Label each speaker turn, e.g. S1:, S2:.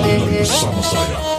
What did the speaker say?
S1: Andalusama Saga.